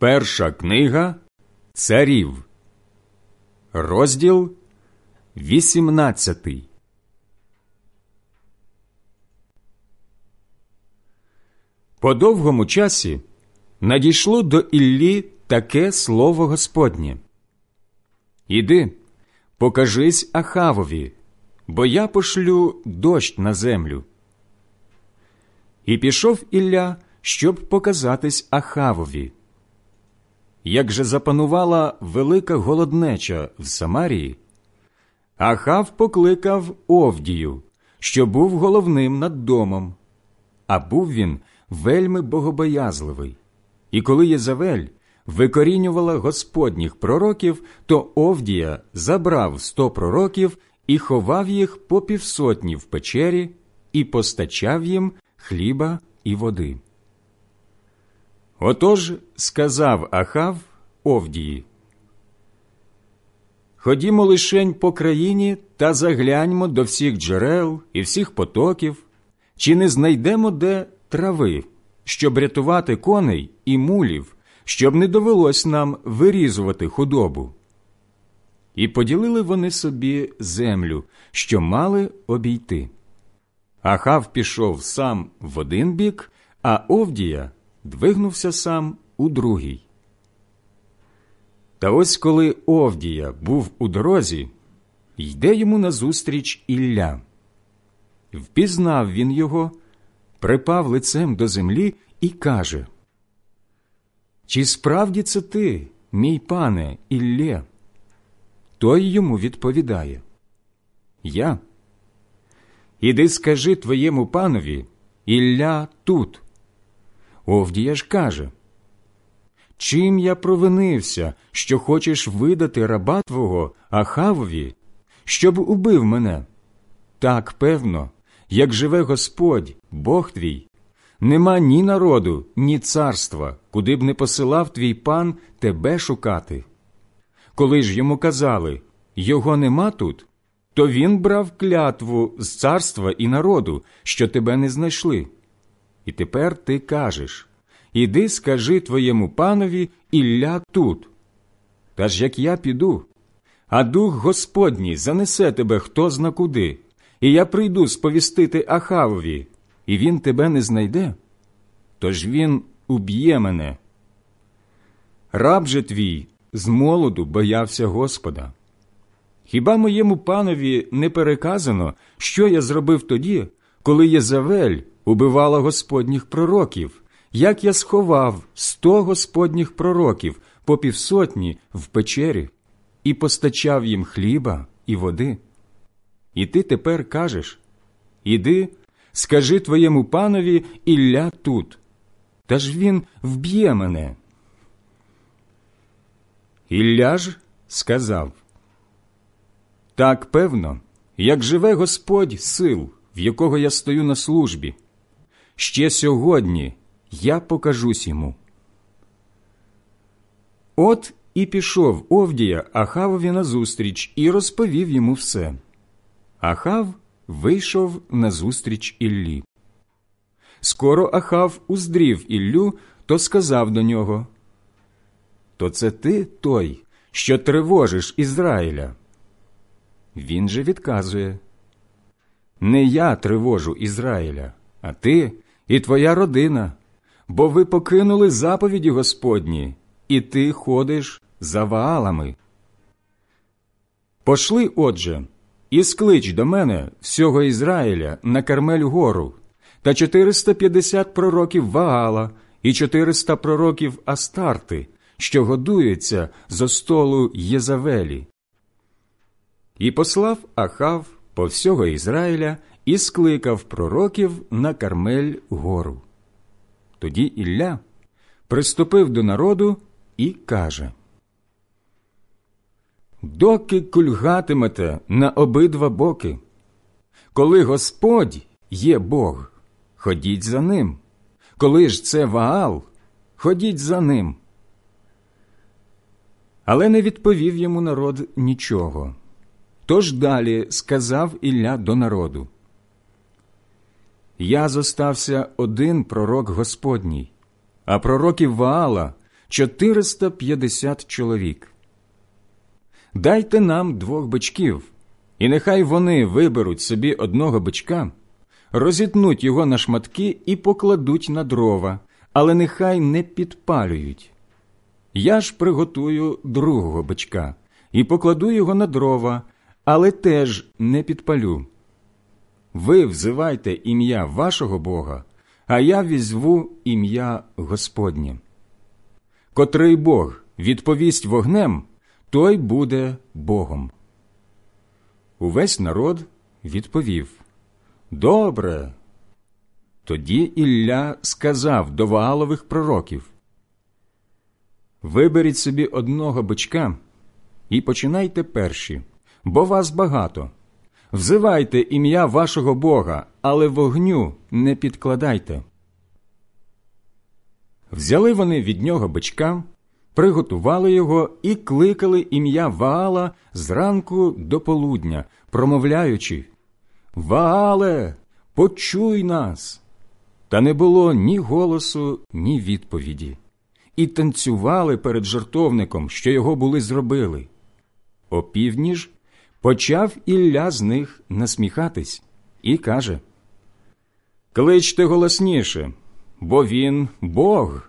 Перша книга Царів, розділ 18 По довгому часі надійшло до Іллі таке слово Господнє. Іди, покажись Ахавові, бо я пошлю дощ на землю. І пішов Ілля, щоб показатись Ахавові. Як же запанувала велика голоднеча в Самарії, Ахав покликав Овдію, що був головним над домом, а був він вельми богобоязливий. І коли Єзавель викорінювала господніх пророків, то Овдія забрав сто пророків і ховав їх по півсотні в печері і постачав їм хліба і води. Отож сказав Ахав Овдії. Ходімо лишень по країні та загляньмо до всіх джерел і всіх потоків, чи не знайдемо де трави, щоб рятувати коней і мулів, щоб не довелось нам вирізувати худобу. І поділили вони собі землю, що мали обійти. Ахав пішов сам в один бік, а Овдія двигнувся сам у другий. Та ось коли Овдія був у дорозі, йде йому назустріч Ілля. Впізнав він його, припав лицем до землі і каже Чи справді це ти, мій пане Іллє? Той йому відповідає Я. Іди скажи твоєму панові, Ілля тут. Овдія ж каже Чим я провинився, що хочеш видати раба твого Ахавові, щоб убив мене? Так певно, як живе Господь, Бог твій, нема ні народу, ні царства, куди б не посилав твій пан тебе шукати. Коли ж йому казали його нема тут, то він брав клятву з царства і народу, що тебе не знайшли. І тепер ти кажеш Іди скажи твоєму панові Ілля тут. Та ж як я піду, а дух Господній занесе тебе хто зна куди, і я прийду сповістити Ахавові, і він тебе не знайде, тож він уб'є мене. Раб же твій з молоду боявся Господа. Хіба моєму панові не переказано, що я зробив тоді, коли Єзавель убивала Господніх пророків, як я сховав сто Господніх пророків по півсотні в печері і постачав їм хліба і води? І ти тепер кажеш Іди, скажи твоєму панові Ілля тут, та ж він вб'є мене. Ілля ж сказав так певно, як живе Господь сил, в якого я стою на службі. Ще сьогодні я покажусь йому. От і пішов Овдія Ахавові назустріч і розповів йому все. Ахав вийшов назустріч Іллі. Скоро Ахав уздрів Іллю, то сказав до нього То це ти той, що тривожиш Ізраїля. Він же відказує Не я тривожу Ізраїля, а ти і твоя родина, бо ви покинули заповіді Господні, і ти ходиш за ваалами. Пошли, отже, і склич до мене всього Ізраїля на Кармель гору та 450 пророків Ваала і 400 пророків Астарти, що годуються зо столу Єзавелі. І послав Ахав по всього Ізраїля і скликав пророків на Кармель гору. Тоді Ілля приступив до народу і каже Доки кульгатимете на обидва боки, коли Господь є Бог, ходіть за ним, коли ж це Ваал, ходіть за ним. Але не відповів йому народ нічого. Тож далі сказав Ілля до народу Я зостався один пророк Господній, а пророків Ваала 450 чоловік. Дайте нам двох бичків, і нехай вони виберуть собі одного бичка, розітнуть його на шматки і покладуть на дрова, але нехай не підпалюють. Я ж приготую другого бичка і покладу його на дрова, але теж не підпалю. Ви взивайте ім'я вашого Бога, а я візву ім'я Господнє. Котрий Бог відповість вогнем, той буде Богом. Увесь народ відповів Добре. Тоді Ілля сказав до Ваалових пророків Виберіть собі одного бичка і починайте перші, бо вас багато. Взивайте ім'я вашого Бога, але вогню не підкладайте. Взяли вони від нього бичка, приготували його і кликали ім'я Ваала зранку до полудня, промовляючи Ваале, почуй нас. Та не було ні голосу, ні відповіді, і танцювали перед жартовником, що його були зробили. Опівдні ж почав Ілля з них насміхатись і каже Кличте голосніше, бо він Бог.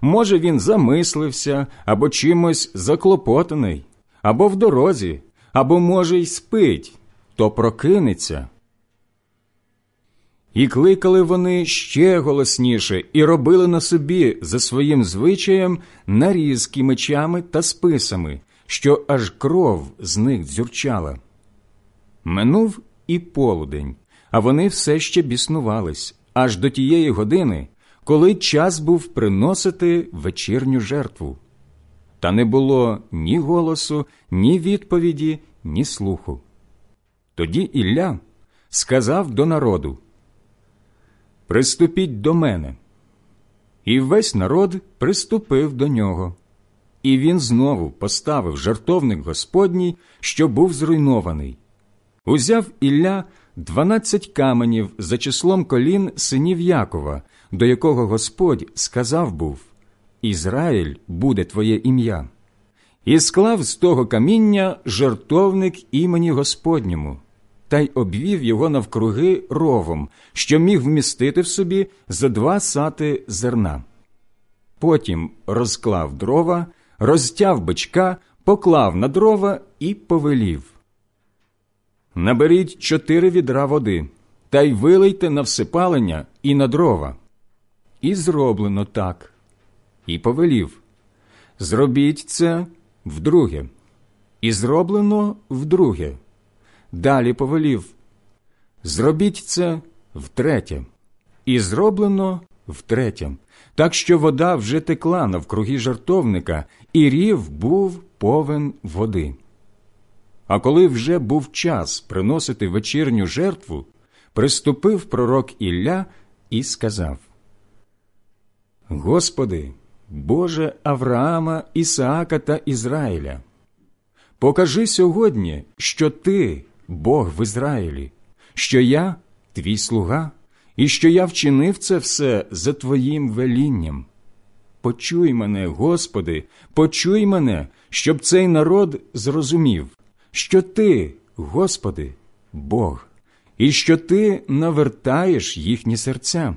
Може, він замислився або чимось заклопотаний, або в дорозі, або, може, й спить, то прокинеться. І кликали вони ще голосніше і робили на собі за своїм звичаєм нарізки мечами та списами, що аж кров з них дзюрчала. Минув і полудень, а вони все ще біснувались аж до тієї години, коли час був приносити вечірню жертву. Та не було ні голосу, ні відповіді, ні слуху. Тоді Ілля сказав до народу Приступіть до мене. І весь народ приступив до нього. І він знову поставив жартовник Господній, що був зруйнований. Узяв Ілля дванадцять каменів за числом колін синів Якова, до якого Господь сказав був Ізраїль буде твоє ім'я, і склав з того каміння жартовник імені Господньому, та й обвів його навкруги ровом, що міг вмістити в собі за два сати зерна. Потім розклав дрова, розтяв бичка, поклав на дрова і повелів. Наберіть чотири відра води та й вилийте на всипалення і на дрова. І зроблено так. І повелів Зробіть це вдруге. І зроблено вдруге. Далі повелів Зробіть це втретє. І зроблено втретє. Так що вода вже текла навкруги жартовника, і рів був повен води. А коли вже був час приносити вечірню жертву, приступив пророк Ілля і сказав Господи, Боже Авраама, Ісаака та Ізраїля, покажи сьогодні, що Ти, Бог в Ізраїлі, що я твій слуга, і що я вчинив це все за Твоїм велінням. Почуй мене, Господи, почуй мене, щоб цей народ зрозумів, що Ти, Господи, Бог, і що Ти навертаєш їхні серця.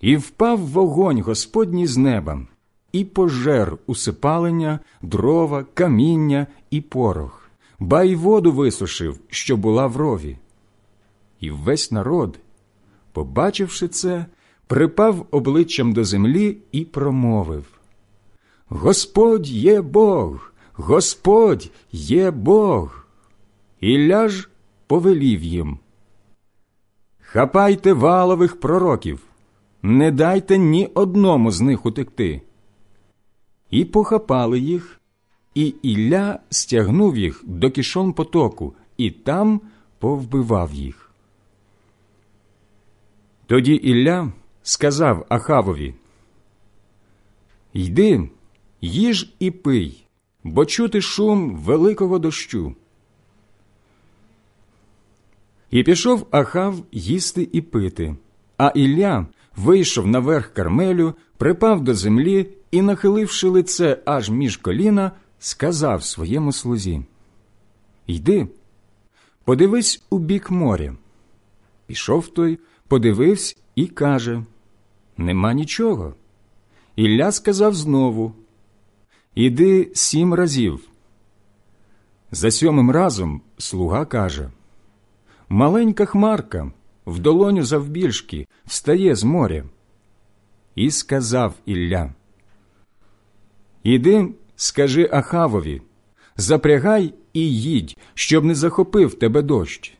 І впав вогонь Господній з неба, і пожер усипалення, дрова, каміння і порох, ба й воду висушив, що була в рові. І весь народ, побачивши це, припав обличчям до землі і промовив Господь є Бог, Господь є Бог. Ілля ж повелів їм. Хапайте валових пророків, не дайте ні одному з них утекти. І похапали їх, і Ілля стягнув їх до кішон потоку, і там повбивав їх. Тоді Ілля сказав Ахавові Йди, їж і пий, бо чути шум великого дощу. І пішов Ахав їсти і пити, а Ілля вийшов наверх Кармелю, припав до землі і, нахиливши лице аж між коліна, сказав своєму слузі Йди, подивись у бік моря. Пішов той, подивився і каже Нема нічого. Ілля сказав знову Іди сім разів. За сьомим разом слуга каже Маленька хмарка в долоню завбільшки встає з моря. І сказав Ілля Іди, скажи Ахавові, запрягай і їдь, щоб не захопив тебе дощ.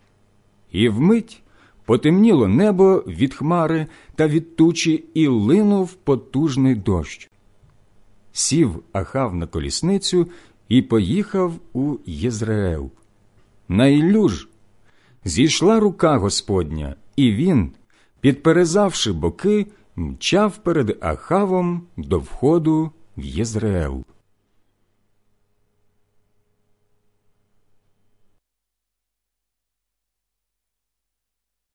І вмить потемніло небо від хмари та від тучі і линув потужний дощ. Сів Ахав на колісницю і поїхав у Єзраел. На Іллю ж зійшла рука Господня, і він, підперезавши боки, мчав перед Ахавом до входу в Єзраел.